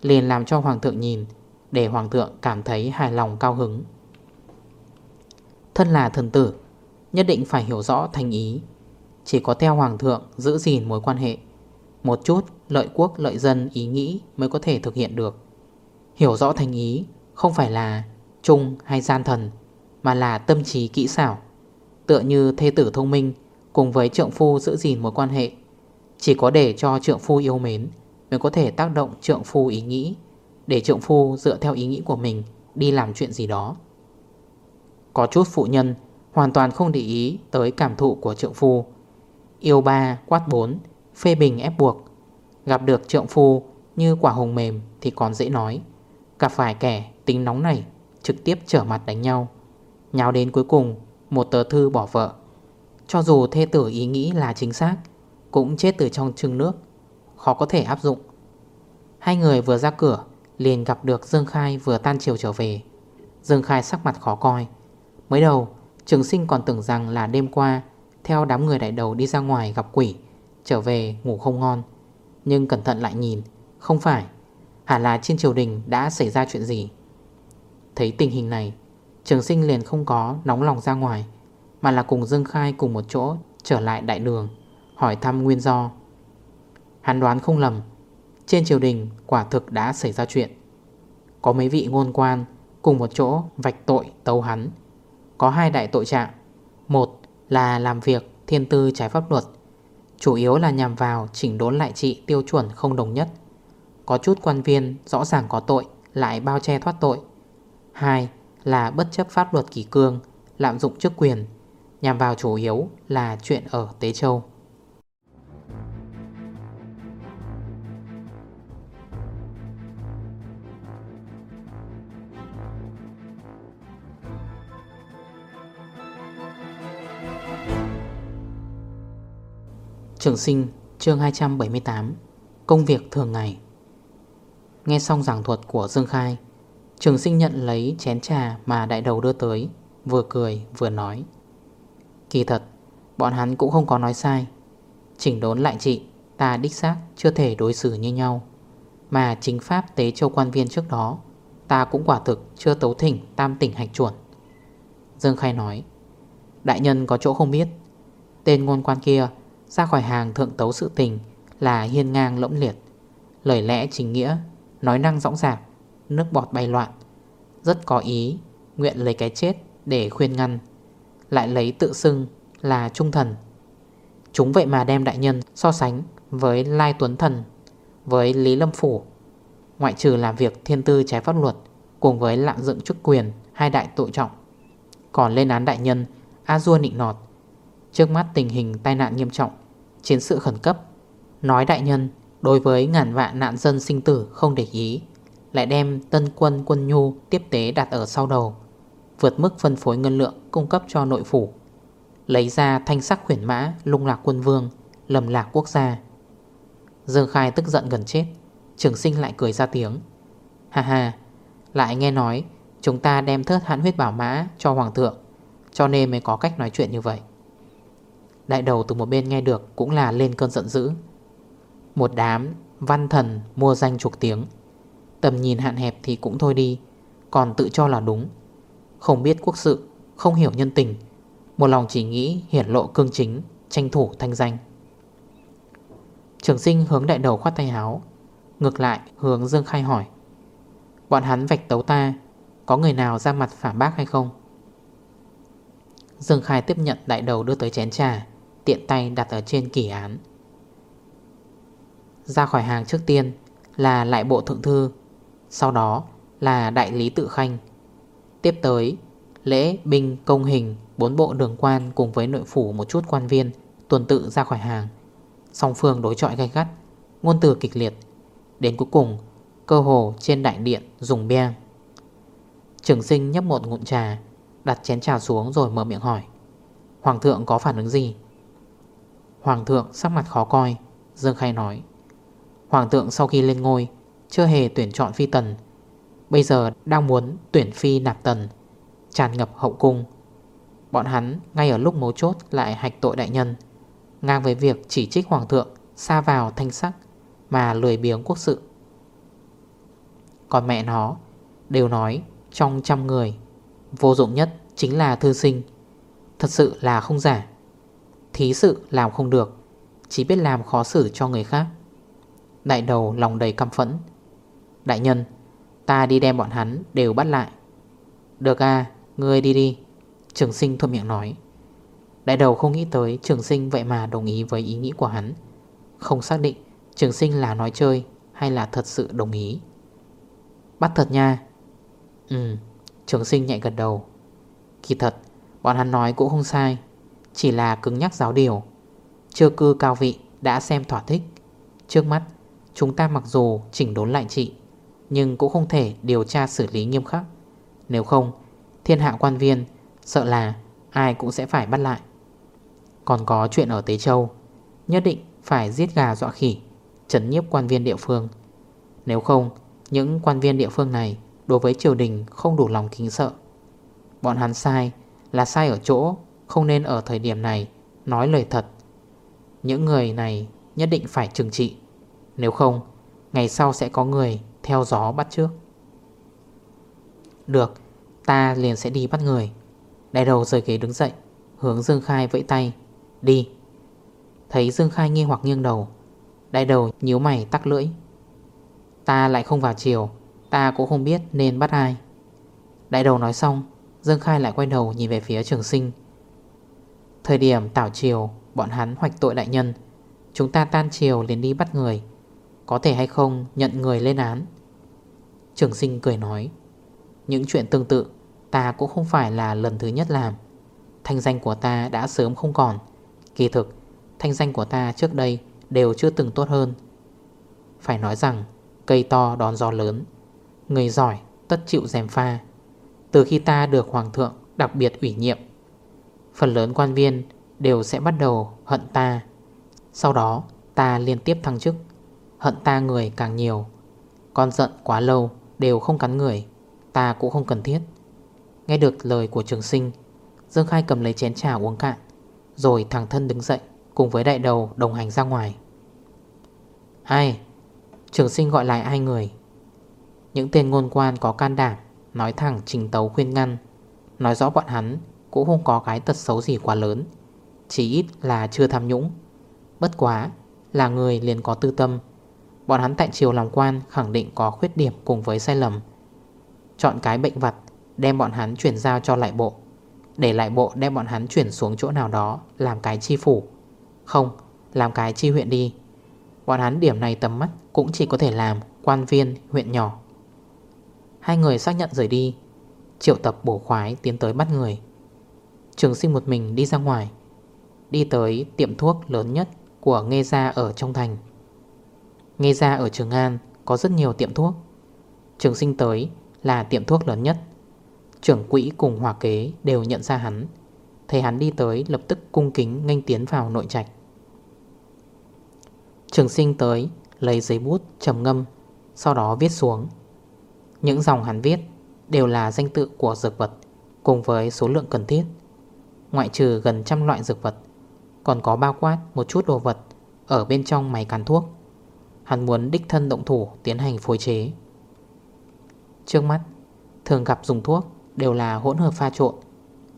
Liền làm cho Hoàng thượng nhìn, Để Hoàng thượng cảm thấy hài lòng cao hứng. Thân là thần tử Nhất định phải hiểu rõ thành ý. Chỉ có theo Hoàng thượng giữ gìn mối quan hệ, Một chút lợi quốc lợi dân ý nghĩ mới có thể thực hiện được. Hiểu rõ thành ý không phải là trung hay gian thần, Mà là tâm trí kỹ xảo. Tựa như thê tử thông minh Cùng với trượng phu giữ gìn mối quan hệ, Chỉ có để cho trượng phu yêu mến Mới có thể tác động trượng phu ý nghĩ, Để trượng phu dựa theo ý nghĩ của mình Đi làm chuyện gì đó. Có chút phụ nhân Hoàn toàn không để ý tới cảm thụ của trượng phu. Yêu ba, quát bốn, Phê bình ép buộc. Gặp được trượng phu Như quả hồng mềm thì còn dễ nói. Gặp phải kẻ tính nóng này Trực tiếp trở mặt đánh nhau. Nhào đến cuối cùng, Một tờ thư bỏ vợ. Cho dù thê tử ý nghĩ là chính xác, Cũng chết từ trong trưng nước. Khó có thể áp dụng. Hai người vừa ra cửa, Liền gặp được Dương Khai vừa tan chiều trở về. Dương Khai sắc mặt khó coi. Mới đầu Trường sinh còn tưởng rằng là đêm qua, Theo đám người đại đầu đi ra ngoài gặp quỷ, Trở về ngủ không ngon. Nhưng cẩn thận lại nhìn, Không phải Hẳn là trên triều đình đã xảy ra chuyện gì? Thấy tình hình này, Trường sinh liền không có nóng lòng ra ngoài, Mà là cùng Dương Khai cùng một chỗ Trở lại đại đường, Hỏi thăm nguyên do. Hắn đoán không lầm, Trên triều đình quả thực đã xảy ra chuyện. Có mấy vị ngôn quan Cùng một chỗ vạch tội tấu hắn. Có hai đại tội trạng. Một là làm việc thiên tư trái pháp luật, Chủ yếu là nhằm vào chỉnh đốn lại trị tiêu chuẩn không đồng nhất. Có chút quan viên rõ ràng có tội, Lại bao che thoát tội. Hai là bất chấp pháp luật kỳ cương, Lạm dụng chức quyền, Nhằm vào chủ yếu là chuyện ở Tế Châu. Trường sinh, chương 278 Công việc thường ngày. Nghe xong giảng thuật của Dương Khai, Trường sinh nhận lấy chén trà mà đại đầu đưa tới, Vừa cười, vừa nói. Kỳ thật, Bọn hắn cũng không có nói sai. Chỉnh đốn lại chị, Ta đích xác chưa thể đối xử như nhau. Mà chính pháp tế châu quan viên trước đó, Ta cũng quả thực chưa tấu thỉnh Tam tỉnh hạch chuẩn. Dương Khai nói, Đại nhân có chỗ không biết. Tên ngôn quan kia ra khỏi hàng thượng tấu sự tình Là hiên ngang lỗng liệt. Lời lẽ chính nghĩa, Nói năng rõng rạc Nước bọt bay loạn. Rất có ý, Nguyện lấy cái chết để khuyên ngăn, Lại lấy tự xưng là trung thần. Chúng vậy mà đem đại nhân so sánh với Lai Tuấn Thần, Với Lý Lâm Phủ, Ngoại trừ làm việc thiên tư trái pháp luật Cùng với lạm dựng chức quyền Hai đại tội trọng. Còn lên án đại nhân A-dua nịnh nọt, Trước mắt tình hình tai nạn nghiêm trọng Chiến sự khẩn cấp. Nói đại nhân, Đối với ngàn vạn nạn dân sinh tử không để ý, Lại đem tân quân quân nhu tiếp tế đặt ở sau đầu, Vượt mức phân phối ngân lượng cung cấp cho nội phủ, Lấy ra thanh sắc khuyển mã lung lạc quân vương, Lầm lạc quốc gia. Dương Khai tức giận gần chết, Trường sinh lại cười ra tiếng. Ha ha, Lại nghe nói, Chúng ta đem thớt hãn huyết bảo mã cho hoàng thượng, Cho nên mới có cách nói chuyện như vậy. Đại đầu từ một bên nghe được cũng là lên cơn giận dữ. Một đám văn thần mua danh chuộc tiếng. Tầm nhìn hạn hẹp thì cũng thôi đi Còn tự cho là đúng. Không biết quốc sự Không hiểu nhân tình Một lòng chỉ nghĩ hiển lộ cương chính Tranh thủ thanh danh. Trường sinh hướng đại đầu khoát tay háo, Ngược lại hướng Dương Khai hỏi. Bọn hắn vạch tấu ta Có người nào ra mặt phản bác hay không? Dương Khai tiếp nhận đại đầu đưa tới chén trà. Tiện tay đặt ở trên kỳ án. Ra khỏi hàng trước tiên Là lại bộ thượng thư Sau đó là đại lý tự khanh. Tiếp tới Lễ, binh, công hình Bốn bộ đường quan cùng với nội phủ một chút quan viên Tuần tự ra khỏi hàng. Song phương đối trọi gay gắt Ngôn từ kịch liệt. Đến cuối cùng Cơ hồ trên đại điện dùng bia Trường sinh nhấp một ngụm trà Đặt chén trà xuống rồi mở miệng hỏi Hoàng thượng có phản ứng gì? Hoàng thượng sắc mặt khó coi. Dương Khai nói, Hoàng thượng sau khi lên ngôi, Chưa hề tuyển chọn phi tần. Bây giờ đang muốn tuyển phi nạp tần, Tràn ngập hậu cung. Bọn hắn ngay ở lúc mấu chốt Lại hạch tội đại nhân, Ngang với việc chỉ trích hoàng thượng Xa vào thanh sắc Mà lười biếng quốc sự. Còn mẹ nó Đều nói trong trăm người, Vô dụng nhất chính là thư sinh. Thật sự là không giả. Thí sự làm không được, Chỉ biết làm khó xử cho người khác. Đại đầu lòng đầy căm phẫn. Đại nhân, Ta đi đem bọn hắn đều bắt lại. Được à Ngươi đi đi, Trường sinh thuận miệng nói. Đại đầu không nghĩ tới trường sinh vậy mà đồng ý với ý nghĩ của hắn. Không xác định trường sinh là nói chơi Hay là thật sự đồng ý. Bắt thật nha. Ừ Trường sinh nhạy gật đầu. Kỳ thật, Bọn hắn nói cũng không sai chỉ là cứng nhắc giáo điều. Chưa cư cao vị đã xem thỏa thích. Trước mắt, Chúng ta mặc dù chỉnh đốn lại trị, Nhưng cũng không thể điều tra xử lý nghiêm khắc. Nếu không, Thiên hạ quan viên Sợ là ai cũng sẽ phải bắt lại. Còn có chuyện ở Tế Châu, Nhất định phải giết gà dọa khỉ Trấn nhiếp quan viên địa phương. Nếu không, Những quan viên địa phương này Đối với triều đình không đủ lòng kính sợ. Bọn hắn sai Là sai ở chỗ không nên ở thời điểm này, Nói lời thật. Những người này nhất định phải trừng trị. Nếu không, Ngày sau sẽ có người theo gió bắt trước. Được, Ta liền sẽ đi bắt người. Đại đầu rời ghế đứng dậy, Hướng Dương Khai vẫy tay, Đi. Thấy Dương Khai nghi hoặc nghiêng đầu, Đại đầu nhíu mày tắc lưỡi. Ta lại không vào chiều Ta cũng không biết nên bắt ai. Đại đầu nói xong, Dương Khai lại quay đầu nhìn về phía trường sinh. Thời điểm tảo chiều Bọn hắn hoạch tội đại nhân. Chúng ta tan chiều liền đi bắt người. Có thể hay không nhận người lên án? Trường sinh cười nói, Những chuyện tương tự, Ta cũng không phải là lần thứ nhất làm. Thanh danh của ta đã sớm không còn. Kỳ thực, Thanh danh của ta trước đây Đều chưa từng tốt hơn. Phải nói rằng, Cây to đón gió lớn. Người giỏi, tất chịu dèm pha. Từ khi ta được hoàng thượng đặc biệt ủy nhiệm Phần lớn quan viên Đều sẽ bắt đầu hận ta. Sau đó, ta liên tiếp thăng chức, Hận ta người càng nhiều. Con giận quá lâu Đều không cắn người, Ta cũng không cần thiết. Nghe được lời của trường sinh, Dương Khai cầm lấy chén trà uống cạn, Rồi thẳng thân đứng dậy Cùng với đại đầu đồng hành ra ngoài. Ai? Trường sinh gọi lại hai người. Những tên ngôn quan có can đảm Nói thẳng trình tấu khuyên ngăn, Nói rõ bọn hắn cũng không có cái tật xấu gì quá lớn Chỉ ít là chưa tham nhũng. Bất quá là người liền có tư tâm. Bọn hắn tại triều làm quan khẳng định có khuyết điểm cùng với sai lầm. Chọn cái bệnh vặt Đem bọn hắn chuyển giao cho lại bộ. Để lại bộ đem bọn hắn chuyển xuống chỗ nào đó Làm cái chi phủ. Không, làm cái chi huyện đi. Bọn hắn điểm này tầm mắt Cũng chỉ có thể làm quan viên huyện nhỏ. Hai người xác nhận rời đi. Triệu tập bổ khoái tiến tới bắt người. Trường sinh một mình đi ra ngoài. Đi tới tiệm thuốc lớn nhất Của Nghê Gia ở trong thành. Nghê Gia ở Trường An Có rất nhiều tiệm thuốc. Trường sinh tới là tiệm thuốc lớn nhất. Trưởng quỹ cùng hòa kế đều nhận ra hắn. Thấy hắn đi tới lập tức cung kính Nganh tiến vào nội trạch. Trường sinh tới lấy giấy bút trầm ngâm, Sau đó viết xuống. Những dòng hắn viết đều là danh tự của dược vật Cùng với số lượng cần thiết. Ngoại trừ gần trăm loại dược vật, Còn có bao quát một chút đồ vật Ở bên trong máy cán thuốc. Hắn muốn đích thân động thủ tiến hành phối chế. Trước mắt, Thường gặp dùng thuốc đều là hỗn hợp pha trộn.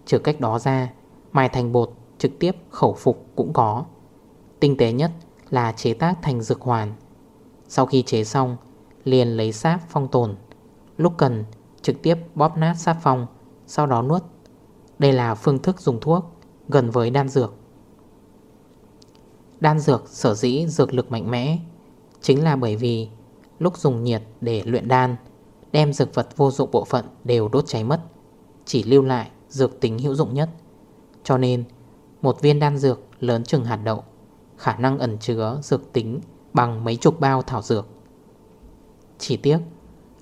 Trừ cách đó ra, Mài thành bột trực tiếp khẩu phục cũng có. Tinh tế nhất là chế tác thành dược hoàn. Sau khi chế xong, Liền lấy sáp phong tồn. Lúc cần, trực tiếp bóp nát sáp phong, Sau đó nuốt đây là phương thức dùng thuốc Gần với đan dược. Đan dược sở dĩ dược lực mạnh mẽ Chính là bởi vì Lúc dùng nhiệt để luyện đan, Đem dược vật vô dụng bộ phận đều đốt cháy mất, Chỉ lưu lại dược tính hữu dụng nhất. Cho nên, Một viên đan dược lớn chừng hạt đậu Khả năng ẩn chứa dược tính Bằng mấy chục bao thảo dược. Chỉ tiếc,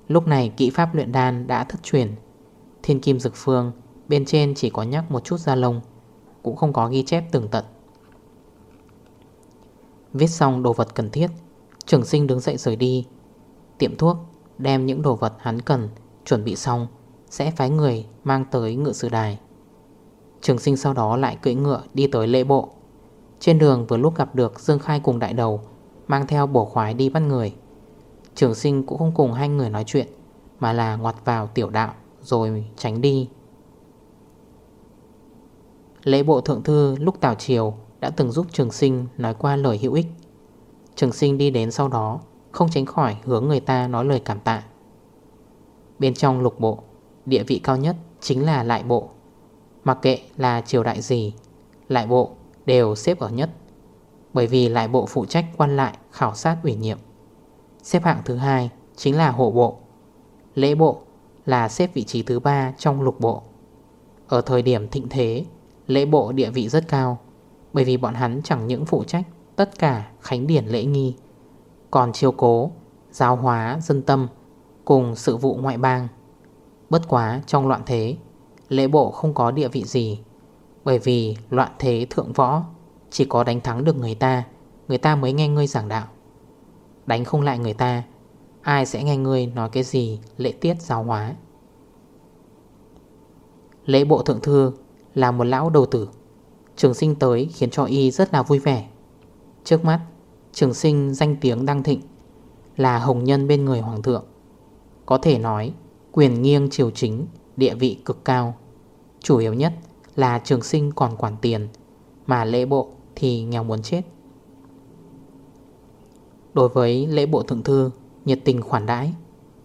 Lúc này kỹ pháp luyện đan đã thất truyền, Thiên kim dược phương Bên trên chỉ có nhắc một chút da lông, Cũng không có ghi chép tường tận. Viết xong đồ vật cần thiết, Trường sinh đứng dậy rời đi. Tiệm thuốc Đem những đồ vật hắn cần Chuẩn bị xong, Sẽ phái người mang tới ngựa sự đài. Trường sinh sau đó lại cưỡi ngựa đi tới lễ bộ. Trên đường vừa lúc gặp được Dương Khai cùng đại đầu, Mang theo bổ khoái đi bắt người. Trường sinh cũng không cùng hai người nói chuyện, Mà là ngoặt vào tiểu đạo Rồi tránh đi. Lễ bộ thượng thư lúc tào triều Đã từng giúp trường sinh nói qua lời hữu ích. Trường sinh đi đến sau đó, Không tránh khỏi hướng người ta nói lời cảm tạ. Bên trong lục bộ, Địa vị cao nhất chính là lại bộ. Mặc kệ là triều đại gì, Lại bộ đều xếp ở nhất. Bởi vì lại bộ phụ trách quan lại, khảo sát ủy nhiệm. Xếp hạng thứ hai chính là hộ bộ. Lễ bộ là xếp vị trí thứ ba trong lục bộ. Ở thời điểm thịnh thế Lễ bộ địa vị rất cao, Bởi vì bọn hắn chẳng những phụ trách Tất cả khánh điển lễ nghi, Còn chiêu cố, Giáo hóa dân tâm Cùng sự vụ ngoại bang. Bất quá trong loạn thế, Lễ bộ không có địa vị gì, Bởi vì loạn thế thượng võ Chỉ có đánh thắng được người ta Người ta mới nghe ngươi giảng đạo. Đánh không lại người ta, Ai sẽ nghe ngươi nói cái gì lễ tiết giáo hóa? Lễ bộ thượng thư là một lão đầu tử. Trường sinh tới khiến cho y rất là vui vẻ. Trước mắt, Trường sinh danh tiếng đăng thịnh Là hồng nhân bên người hoàng thượng. Có thể nói, Quyền nghiêng triều chính, Địa vị cực cao. Chủ yếu nhất là trường sinh còn quản tiền, Mà lễ bộ thì nghèo muốn chết. Đối với lễ bộ thượng thư, Nhiệt tình khoản đãi,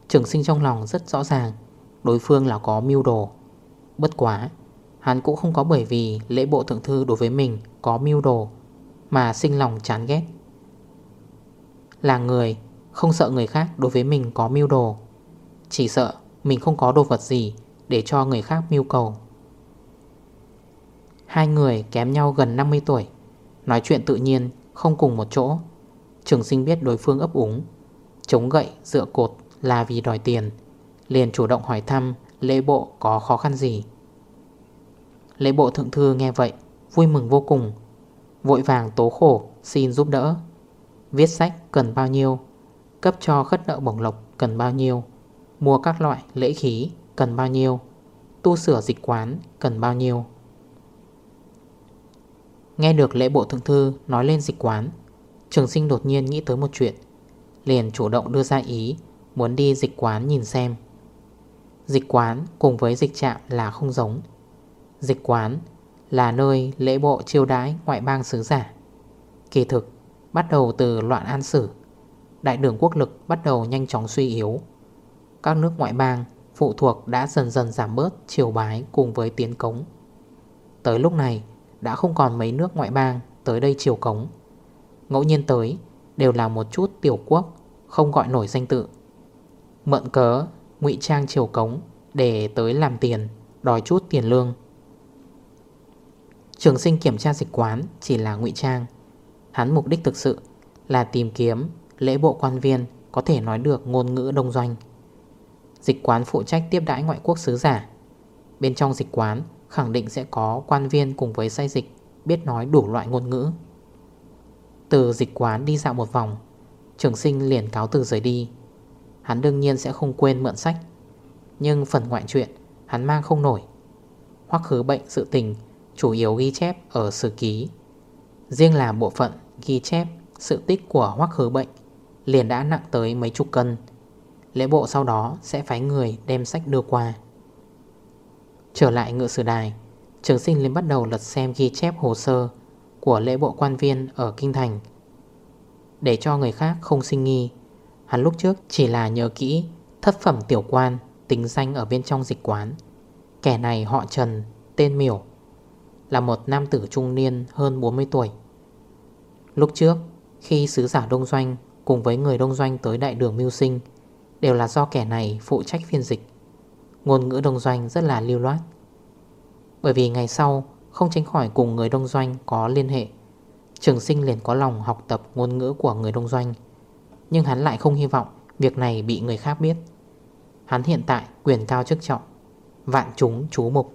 Trường sinh trong lòng rất rõ ràng, Đối phương là có mưu đồ. Bất quá Hắn cũng không có bởi vì lễ bộ thượng thư đối với mình có mưu đồ Mà sinh lòng chán ghét. Là người, Không sợ người khác đối với mình có mưu đồ, Chỉ sợ mình không có đồ vật gì Để cho người khác mưu cầu. Hai người kém nhau gần 50 tuổi, Nói chuyện tự nhiên, Không cùng một chỗ. Trường sinh biết đối phương ấp úng, Chống gậy, dựa cột là vì đòi tiền, Liền chủ động hỏi thăm Lễ bộ có khó khăn gì. Lễ bộ thượng thư nghe vậy, Vui mừng vô cùng. Vội vàng tố khổ, xin giúp đỡ. Viết sách cần bao nhiêu, Cấp cho khất nợ bổng lộc cần bao nhiêu, Mua các loại lễ khí cần bao nhiêu, Tu sửa dịch quán cần bao nhiêu. Nghe được lễ bộ thượng thư nói lên dịch quán, Trường sinh đột nhiên nghĩ tới một chuyện, Liền chủ động đưa ra ý, Muốn đi dịch quán nhìn xem. Dịch quán cùng với dịch trạm là không giống Dịch quán là nơi lễ bộ chiêu đái ngoại bang xứ giả. Kỳ thực, bắt đầu từ loạn an sử, Đại đường quốc lực bắt đầu nhanh chóng suy yếu. Các nước ngoại bang phụ thuộc đã dần dần giảm bớt chiều bái cùng với tiến cống. Tới lúc này, đã không còn mấy nước ngoại bang tới đây chiều cống. Ngẫu nhiên tới, đều là một chút tiểu quốc, Không gọi nổi danh tự. Mượn cớ, ngụy trang chiều cống Để tới làm tiền, Đòi chút tiền lương. Trường sinh kiểm tra dịch quán Chỉ là ngụy trang. Hắn mục đích thực sự là tìm kiếm Lễ bộ quan viên có thể nói được ngôn ngữ đông doanh. Dịch quán phụ trách tiếp đãi ngoại quốc sứ giả. Bên trong dịch quán khẳng định sẽ có quan viên cùng với say dịch Biết nói đủ loại ngôn ngữ. Từ dịch quán đi dạo một vòng, Trường sinh liền cáo từ rời đi. Hắn đương nhiên sẽ không quên mượn sách, Nhưng phần ngoại chuyện Hắn mang không nổi. Hoặc khứ bệnh sự tình Chủ yếu ghi chép ở sử ký. Riêng là bộ phận ghi chép Sự tích của hoắc khứ bệnh Liền đã nặng tới mấy chục cân. Lễ bộ sau đó sẽ phái người đem sách đưa qua. Trở lại ngựa sử đài Trường sinh liền bắt đầu lật xem ghi chép hồ sơ của lễ bộ quan viên ở Kinh Thành. Để cho người khác không sinh nghi Hắn lúc trước chỉ là nhớ kỹ thất phẩm tiểu quan tính danh ở bên trong dịch quán. Kẻ này họ Trần, tên Miểu. Là một nam tử trung niên hơn 40 tuổi. Lúc trước, khi sứ giả Đông Doanh cùng với người Đông Doanh tới đại đường mưu sinh, Đều là do kẻ này phụ trách phiên dịch. Ngôn ngữ Đông Doanh rất là lưu loát. Bởi vì ngày sau, không tránh khỏi cùng người đông doanh có liên hệ, Trường sinh liền có lòng học tập ngôn ngữ của người đông doanh. Nhưng hắn lại không hy vọng Việc này bị người khác biết. Hắn hiện tại quyền cao chức trọng, Vạn chúng chú mục,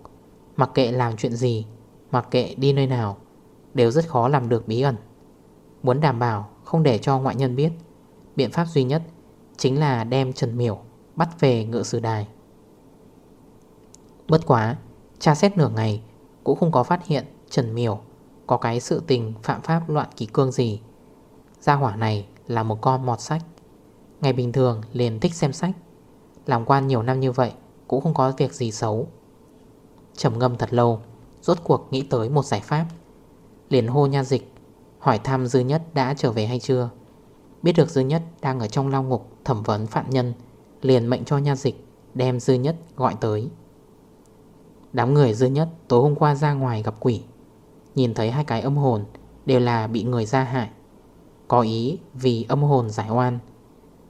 Mặc kệ làm chuyện gì Mặc kệ đi nơi nào, Đều rất khó làm được bí ẩn. Muốn đảm bảo không để cho ngoại nhân biết, Biện pháp duy nhất Chính là đem Trần Miểu Bắt về ngựa sử đài. Bất quá, Tra xét nửa ngày cũng không có phát hiện Trần Miểu Có cái sự tình phạm pháp loạn kỳ cương gì. Gia hỏa này là một con mọt sách. Ngày bình thường liền thích xem sách. Làm quan nhiều năm như vậy Cũng không có việc gì xấu. Trầm ngâm thật lâu Rốt cuộc nghĩ tới một giải pháp. Liền hô nha dịch, Hỏi thăm Dư Nhất đã trở về hay chưa. Biết được Dư Nhất đang ở trong lao ngục Thẩm vấn phạm nhân, Liền mệnh cho nha dịch Đem Dư Nhất gọi tới. Đám người dư nhất tối hôm qua ra ngoài gặp quỷ, Nhìn thấy hai cái âm hồn Đều là bị người ra hại. Có ý vì âm hồn giải oan,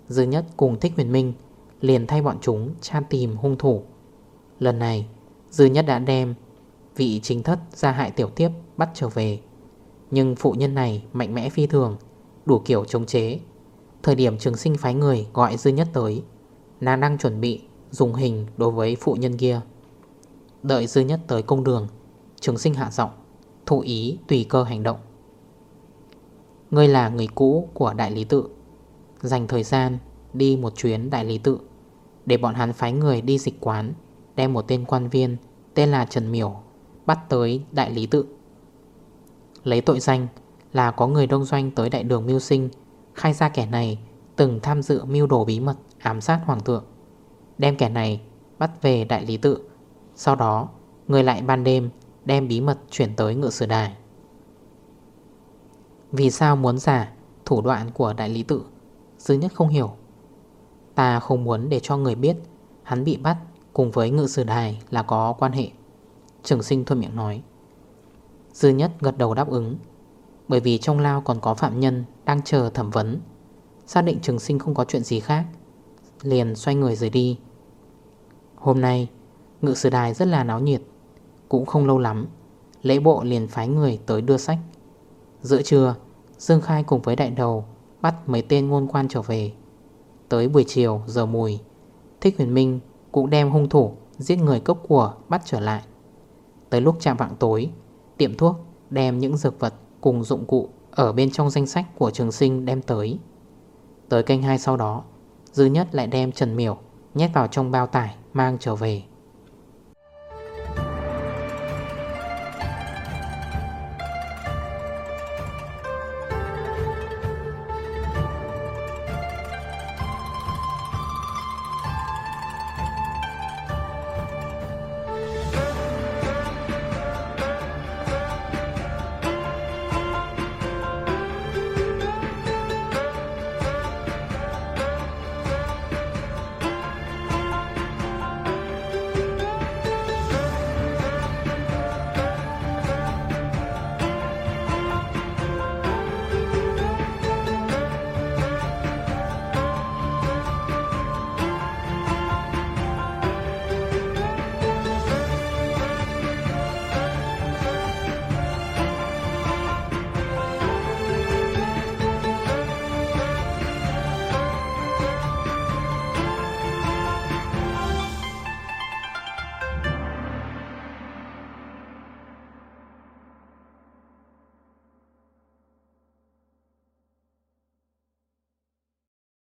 Dư nhất cùng Thích Huyền Minh Liền thay bọn chúng tra tìm hung thủ. Lần này, Dư nhất đã đem Vị chính thất ra hại tiểu tiếp bắt trở về. Nhưng phụ nhân này mạnh mẽ phi thường, Đủ kiểu chống chế. Thời điểm trường sinh phái người gọi dư nhất tới, Nàng đang chuẩn bị dùng hình đối với phụ nhân kia. Đợi dư nhất tới công đường, Trường sinh hạ giọng, Thụ ý tùy cơ hành động. Ngươi là người cũ của đại lý tự. Dành thời gian đi một chuyến đại lý tự, Để bọn hắn phái người đi dịch quán, Đem một tên quan viên Tên là Trần Miểu Bắt tới đại lý tự. Lấy tội danh là có người đông doanh tới đại đường mưu sinh, Khai ra kẻ này từng tham dự mưu đồ bí mật, ám sát hoàng thượng, Đem kẻ này bắt về đại lý tự. Sau đó, người lại ban đêm đem bí mật chuyển tới ngựa sử đài. Vì sao muốn giả thủ đoạn của đại lý tự? Dư nhất không hiểu. Ta không muốn để cho người biết Hắn bị bắt cùng với ngự sử đài là có quan hệ. Trường sinh thôi miệng nói. Dư nhất gật đầu đáp ứng, Bởi vì trong lao còn có phạm nhân Đang chờ thẩm vấn. Xác định trường sinh không có chuyện gì khác, Liền xoay người rời đi. Hôm nay, Ngự sử đài rất là náo nhiệt, Cũng không lâu lắm, Lễ bộ liền phái người tới đưa sách. Giữa trưa, Dương Khai cùng với đại đầu Bắt mấy tên ngôn quan trở về. Tới buổi chiều, giờ mùi, Thích huyền minh cũng đem hung thủ Giết người cốc của bắt trở lại. Tới lúc chạm vạng tối, Tiệm thuốc đem những dược vật Cùng dụng cụ ở bên trong danh sách Của trường sinh đem tới. Tới canh hai sau đó, Dư nhất lại đem Trần Miểu Nhét vào trong bao tải mang trở về.